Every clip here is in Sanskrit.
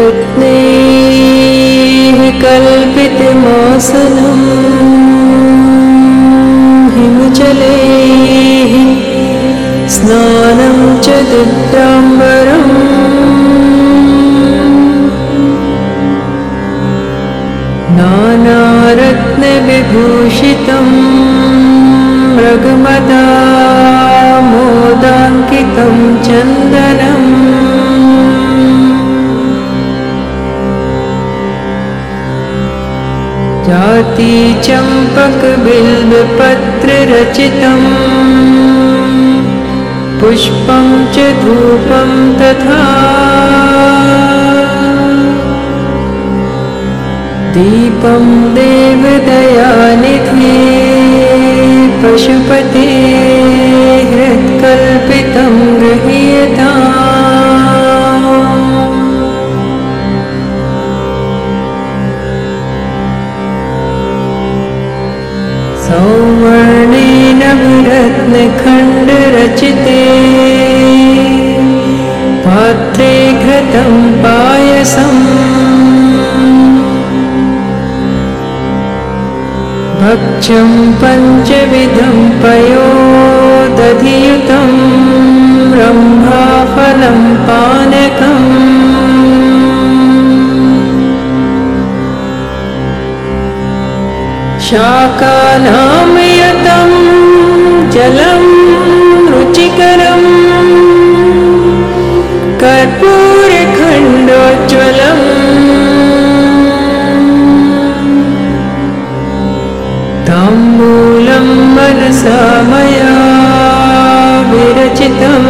रत्नैः कल्पितमासनम् हिमजलैः स्नानं च दित्राम्बरम् नानारत्नविभूषितं मृगमदा मोदाङ्कितं चन्दनम् जातिचम्पकबिल्बपत्ररचितम् पुष्पं च धूपं तथा। दीपं देवदयानिधे पशुपते हृत्कल्पितं गृह्यता सौवर्णेन विरत्नखण्डरचिते पात्रे घृतं पायसम् भक्ष्यं पञ्चविधं पयोदधियुतं। ब्रह्माफलं पानकम्। शाकानामयतं जलं रुचिकरम् कर्पूरखण्डोज्ज्वलम्। ताम्बूलं मनसा मया विरचितं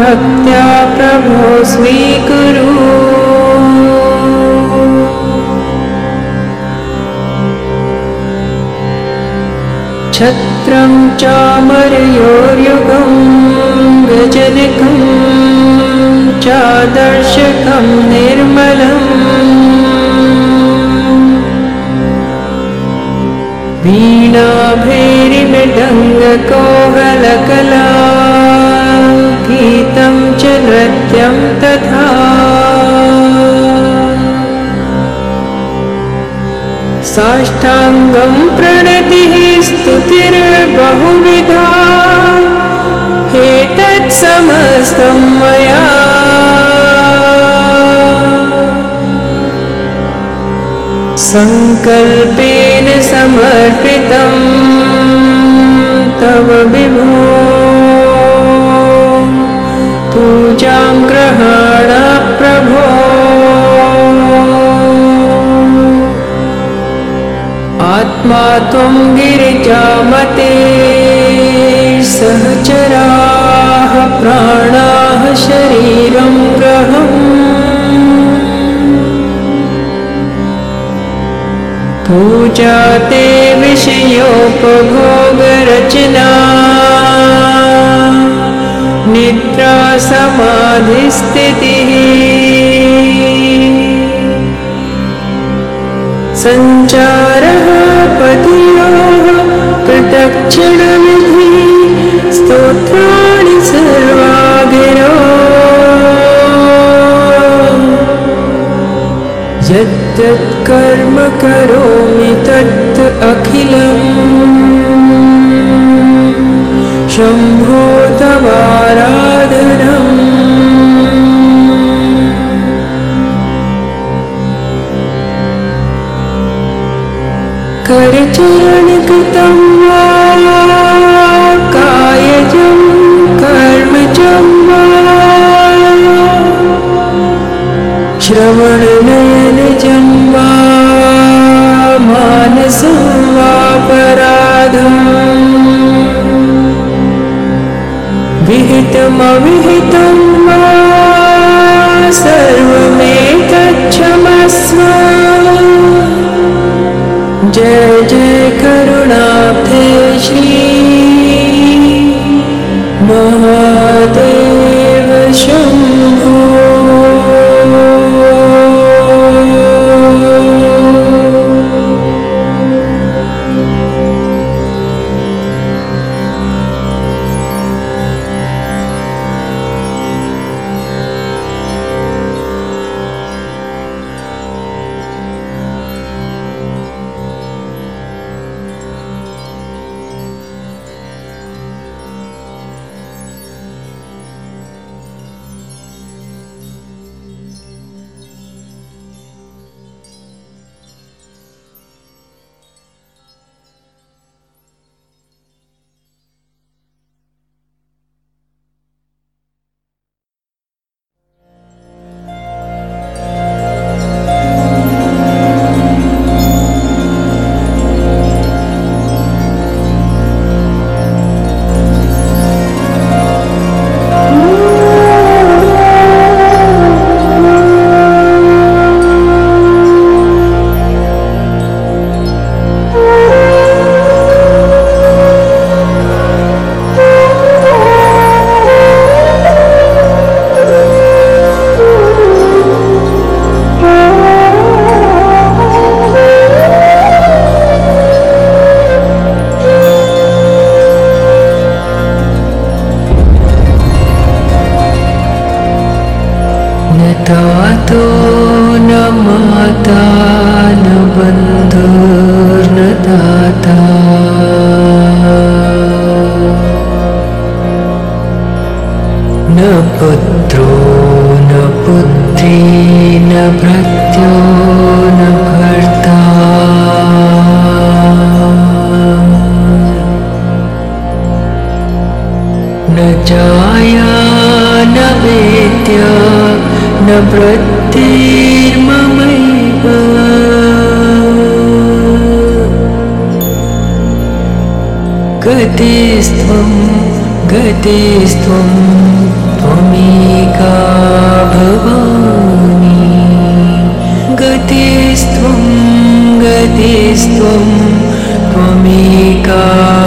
भक्त्या प्रभो स्वीकुरु छत्रं चामरयोर्युगं गजनिकं चादर्शकं निर्मलम् वीणाभैरिमृदङ्गकोहलकला गीतं च नृत्यं तथा साष्टाङ्गं प्रणतिः स्तुतिर्बहुविधा। एतत्समस्तं मया। सङ्कल्पेन समर्पितं तव विभो। पूजां ग्रहाण प्रभो आत्मा त्वं गिरिजामते सहचराः प्राणाः शरीरं ग्रहम्। पूजा ते विषयोपभोगरचना निद्रा समाधिस्थितिः सञ्चारः पतियोः प्रदक्षिणविधि स्तोत्राणि सर्वागिरो यद्यत् कर्म करोमि तत् अखिलम्। शम्भो तवाराधनम् करचरणकृतं वा कायजं कर्मजं वा श्रवणनयनजं वा मानसं वापराधम् विहितमविहितं वा सर्वमेतच्छमस्व तू न माता न बन्ध न वृत्तिर्ममैव गतिस्त्वं गतिस्त्वं त्वमेका भवानि गतिस्त्वं गतिस्त्वं त्वमेका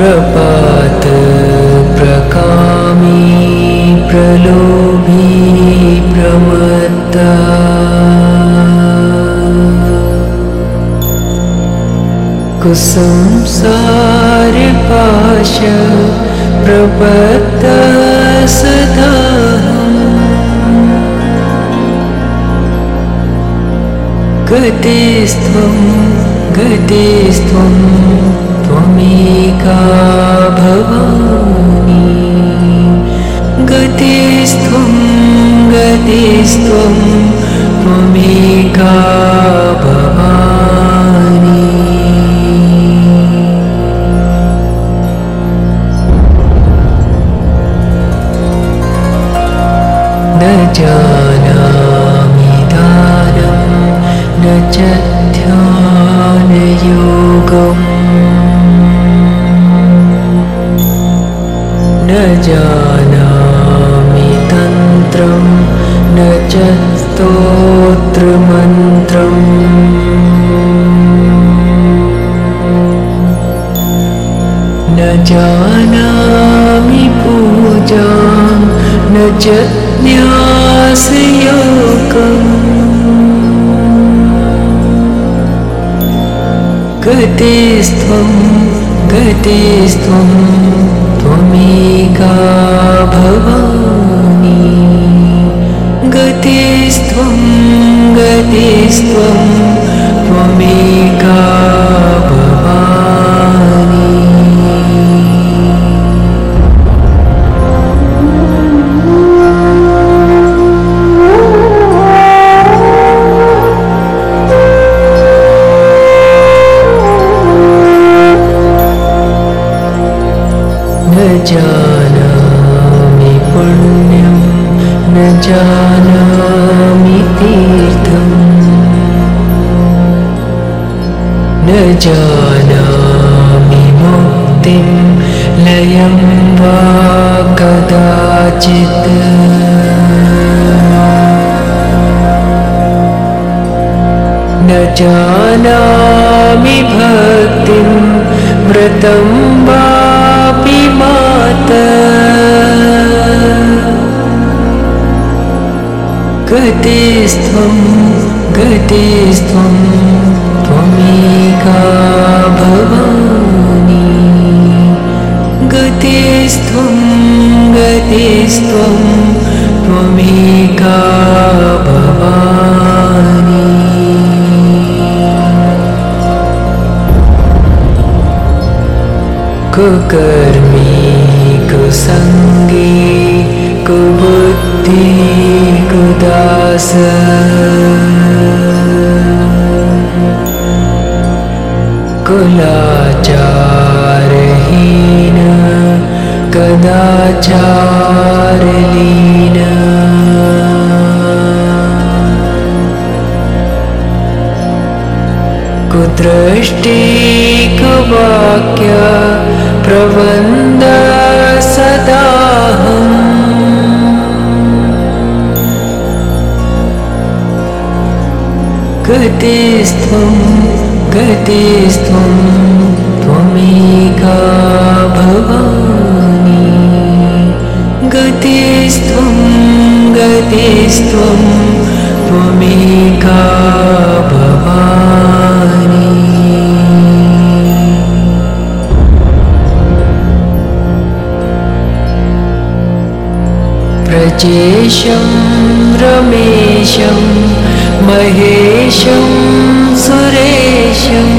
प्रपात प्रकामी प्रलोभी प्रमत्ता कुसंसारपाश प्रपत्त सदा गतिस्त्वं गतिस्त्वं त्वमेका भवानि गतिस्त्वं गतिस्त्वं त्वमेका भवानि गतिस्त्वं त्वमेका भवानि। गतिस्त्वं गतिस्त्वं जानामि भक्तिं व्रतं वापि मात। गतिस्त्वं गतिस्त्वं त्वमेका भवानि गतिस्त्वं गतिस्त्वं त्वमेका कुलाचारहीन कदाचारलीन। कुदृष्टि कुवाक्य प्रबन्ध सदाहम् गतिस्त्वं गतिस्त्वं त्वमेका भवानि। गतिस्त्वं गतिस्त्वं त्वमेका भवानि। ब्रजेशं रमेशं महेशं सुरेशम्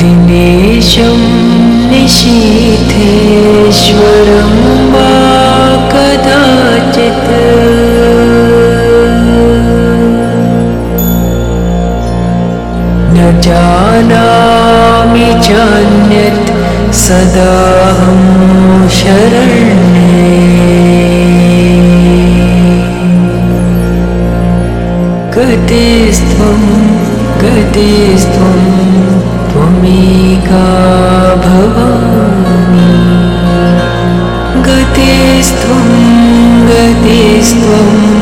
दिनेशं निशीथेश्वरं वा कदाचित्। न जानामि चान्यत् सदाहं शरण्ये गतिस्त्वं गतिस्त्वं त्वमेका भवानि गतिस्त्वं गतिस्त्वं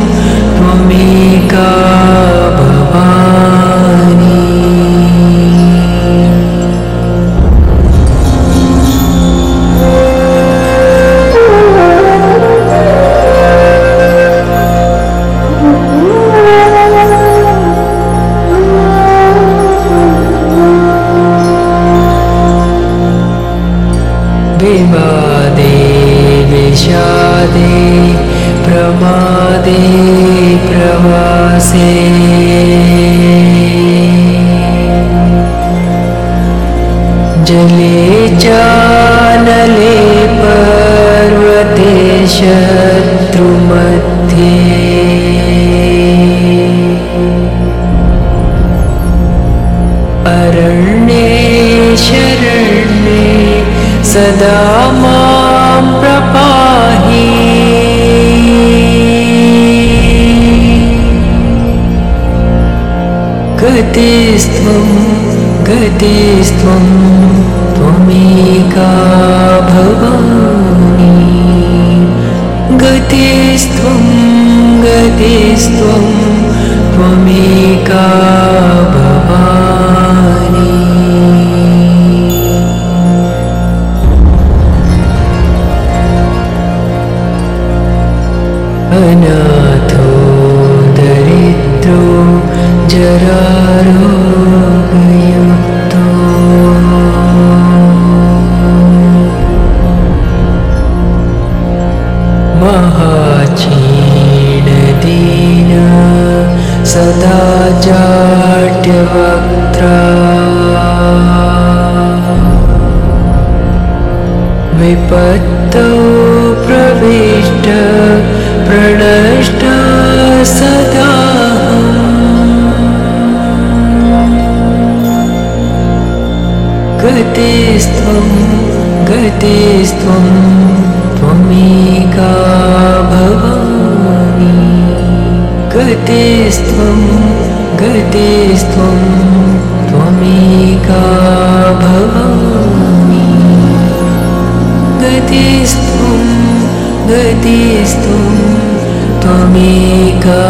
गतिस्त्वं गतिस्त्वं त्वमेका भवानि गतिस्त्वं गतिस्त्वं त्वमेका भवानि गतिस्त्वं गतिस्त्वं त्वमेका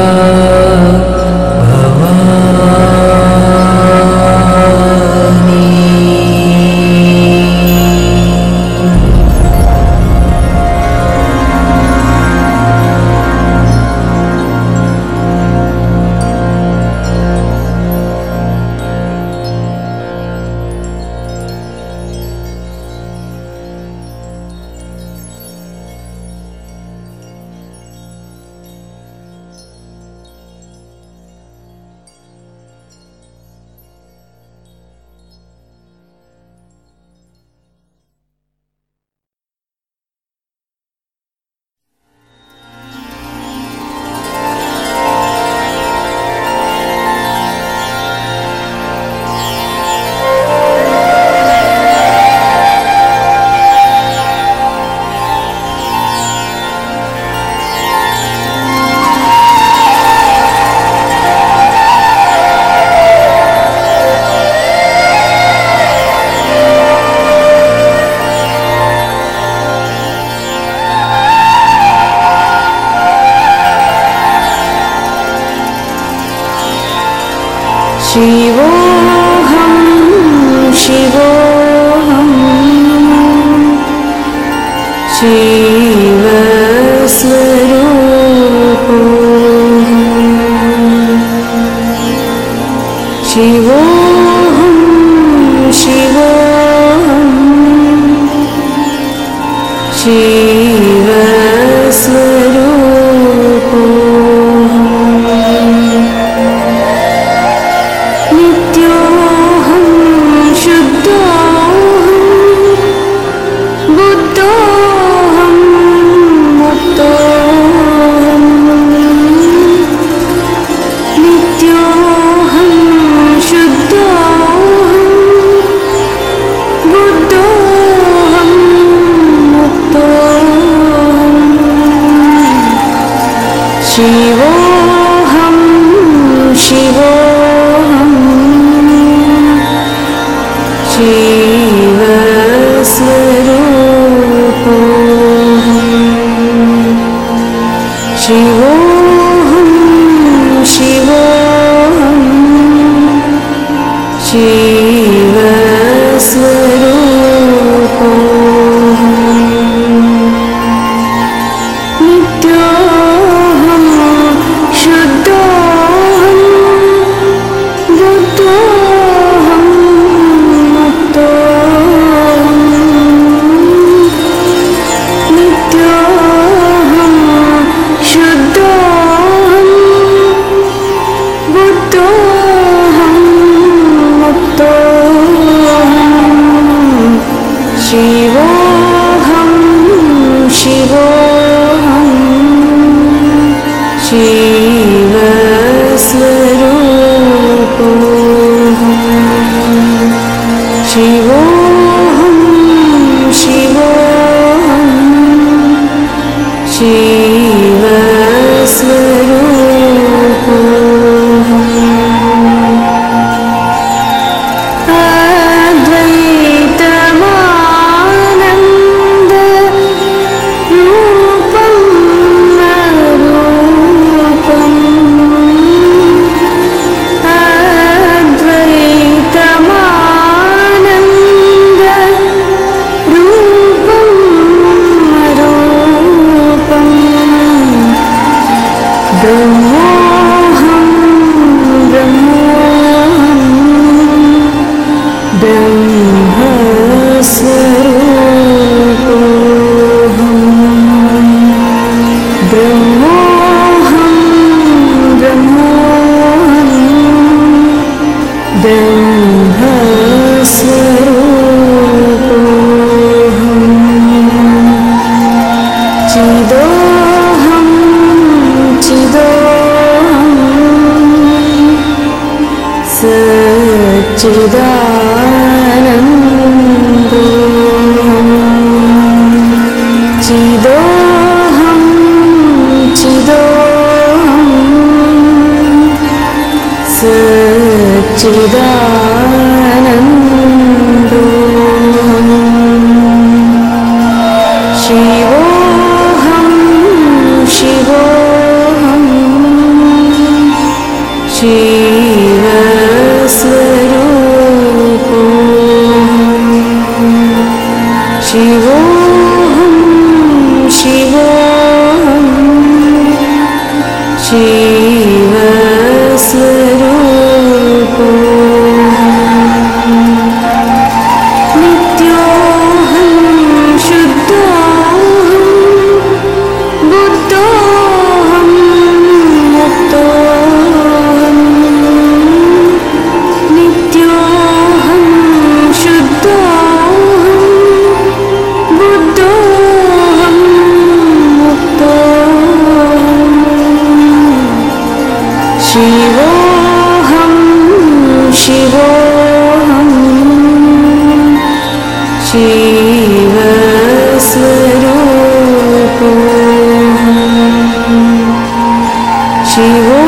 she will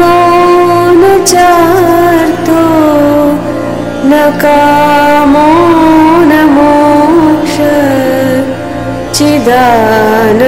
मौन चर्तो न कामो न मोक्ष चिदन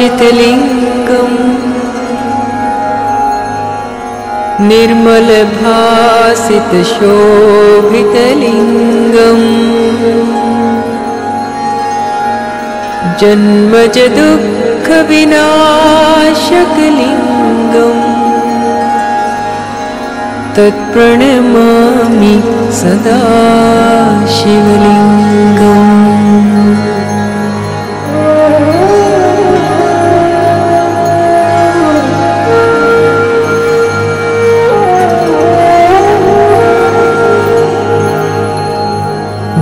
ब्रह्ममुरारिसुरार्चितलिङ्गम् निर्मलभासितशोभितलिङ्गम्। जन्मज दुःखविनाशकलिङ्गम् तत्प्रणमामि सदा शिवलिङ्गम्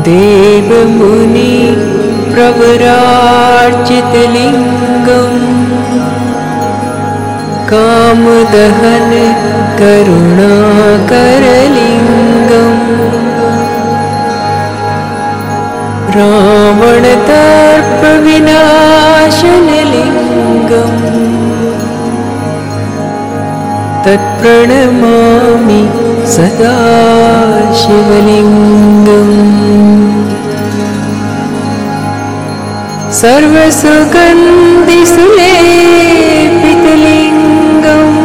देवमुनि प्रवरार्चितलिङ्गम् कामदहन करुणाकरलिङ्गम् रावणतर्पविनाशनलिङ्गम् तत्प्रणमामि सदा शिवलिङ्गम् सर्वसुगन्धिसुलेपितलिङ्गम्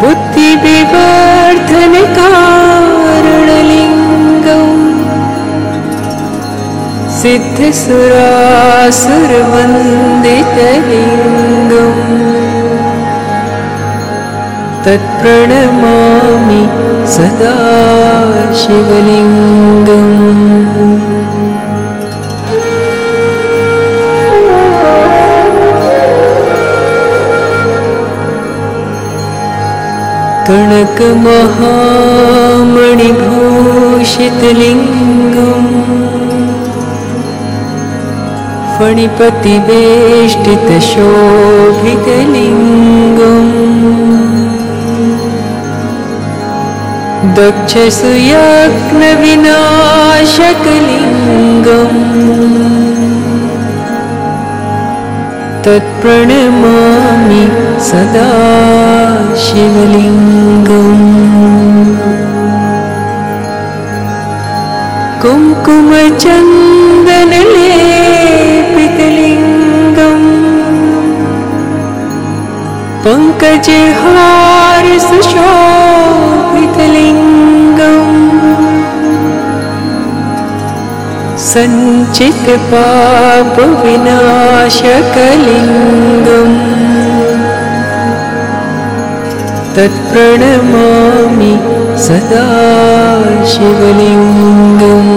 बुद्धिविवर्धनकारणलिङ्गम्। सिद्धसुरासुरवन्दितलिङ्गम्। तत्प्रणमामि सदा शिवलिङ्गम् कणकमहामणिभूषितलिङ्गम् फणिपतिवेष्टितशोभितलिङ्गम् दक्षसुयज्ञविनाशकलिङ्गम् तत्प्रणमामि सदा शिवलिङ्गम् कुङ्कुमचन्दनलेपितलिङ्गम् पङ्कजहार सुशोभितलिङ्गम् सञ्चितपापविनाशकलिङ्गम् तत्प्रणमामि सदा शिवलिङ्गम्।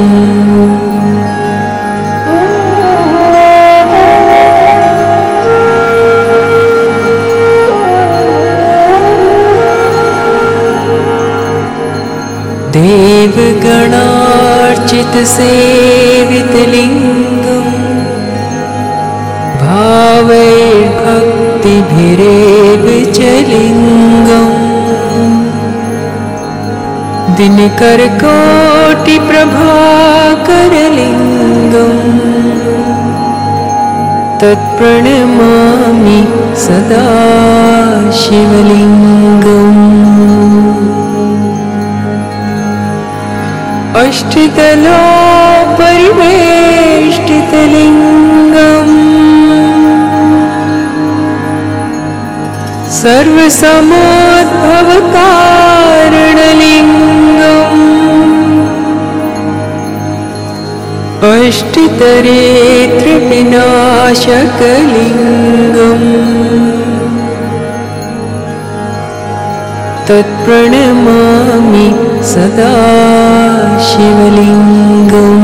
देवगणार्चितसेवितलिङ्गम्। भावैर्भक्तिभिरेव च लिङ्गम् दिनकरकोटिप्रभाकरलिङ्गम् तत्प्रणमामि सदा शिवलिङ्गम्। अष्टितलो परिवेष्टितलिङ्गम् अष्टितरे त्रिविनाशकलिङ्गम् तत्प्रणमामि सदा शिवलिङ्गम्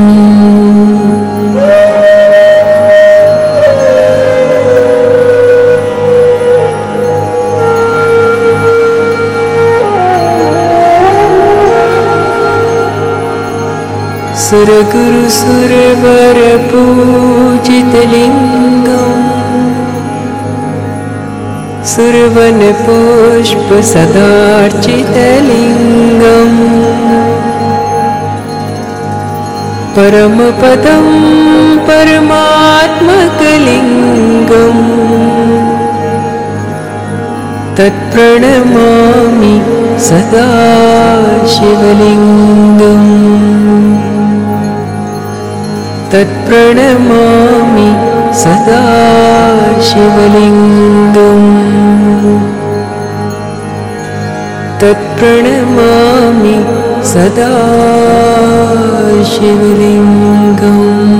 सुरगुरुसुरवरपूजितलिङ्गम्। सुरवनपुष्पसदार्चितलिङ्गम्। परमपदं परमात्मकलिङ्गम्। तत्प्रणमामि सदा शिवलिङ्गम् तत्प्रणमामि सदा शिवलिङ्गम्। तत्प्रणमामि सदा शिवलिङ्गम्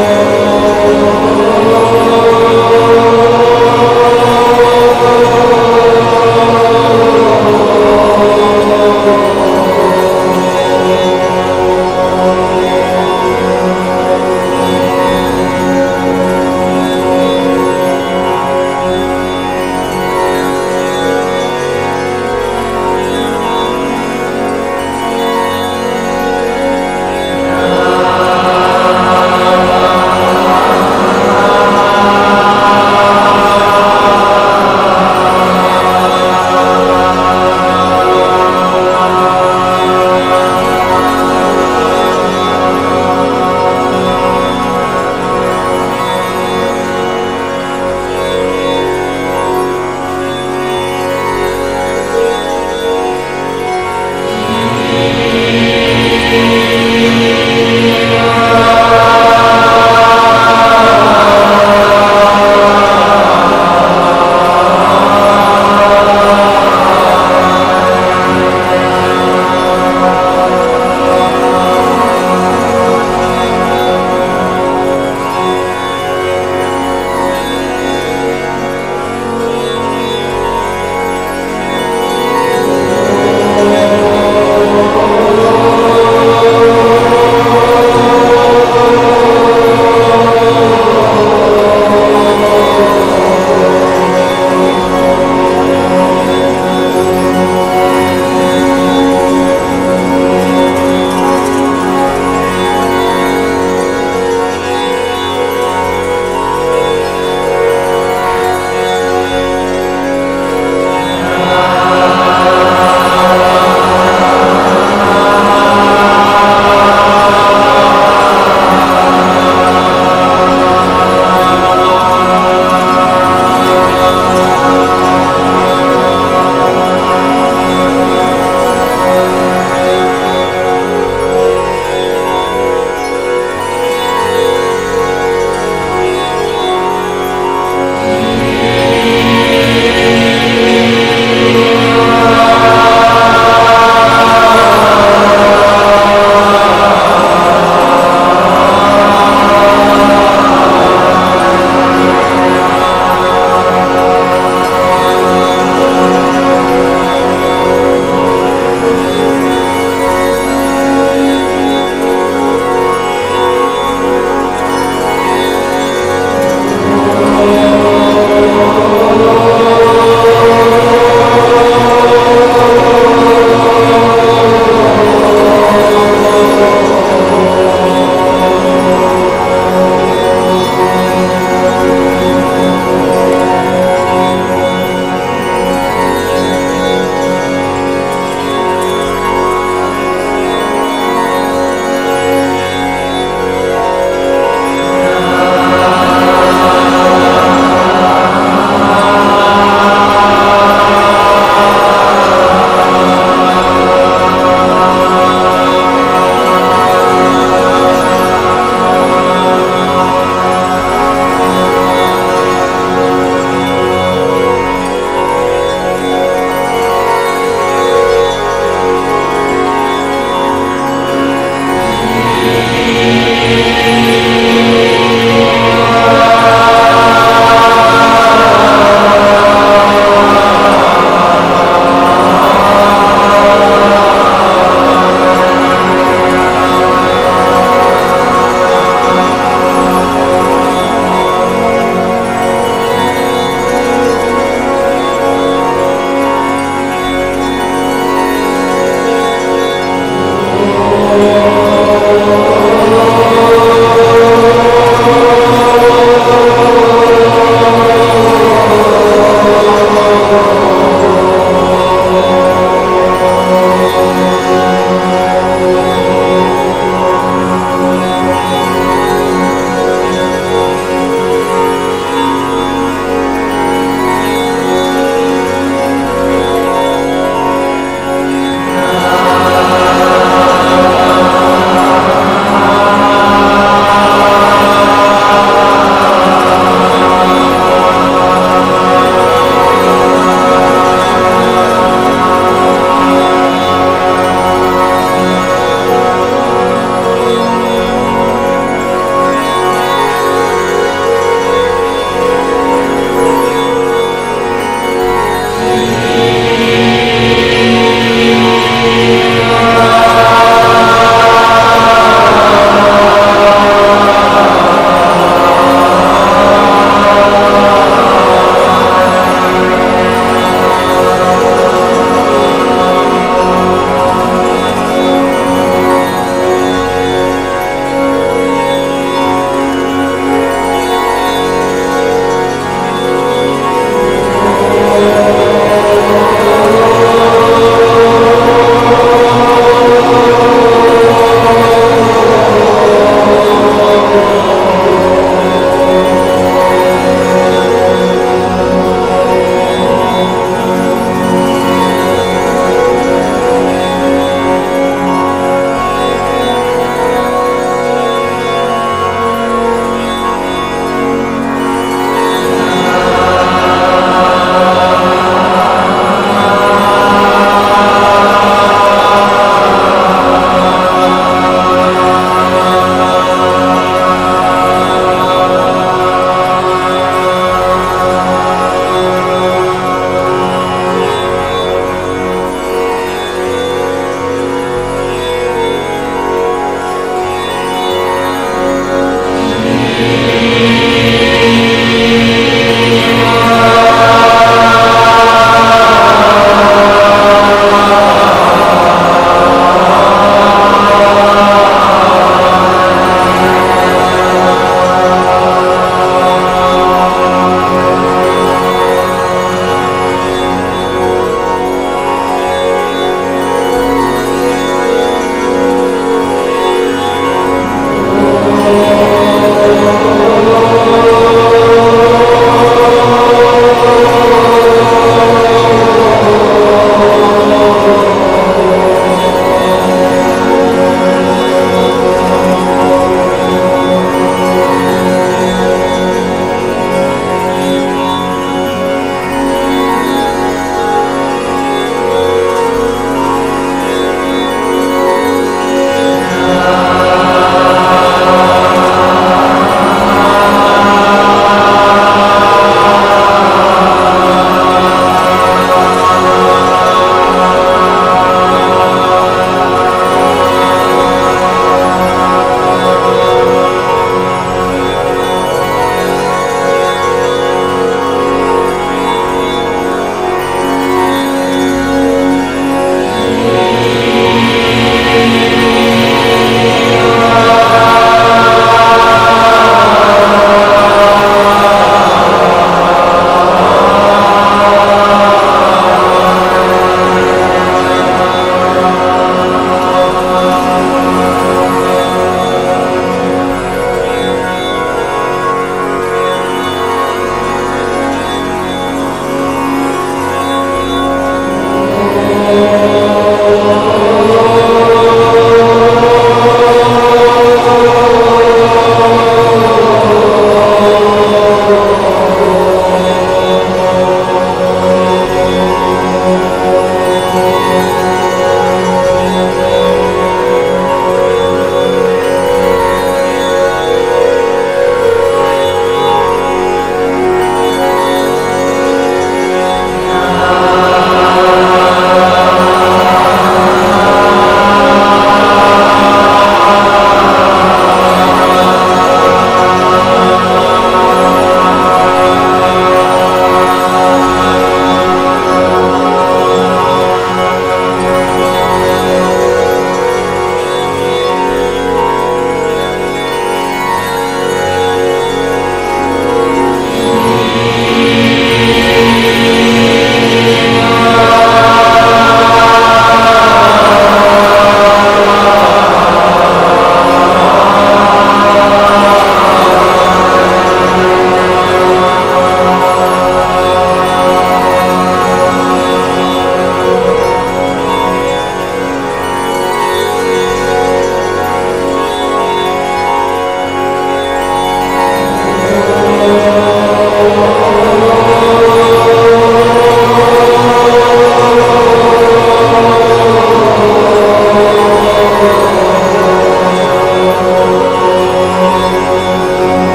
Amen.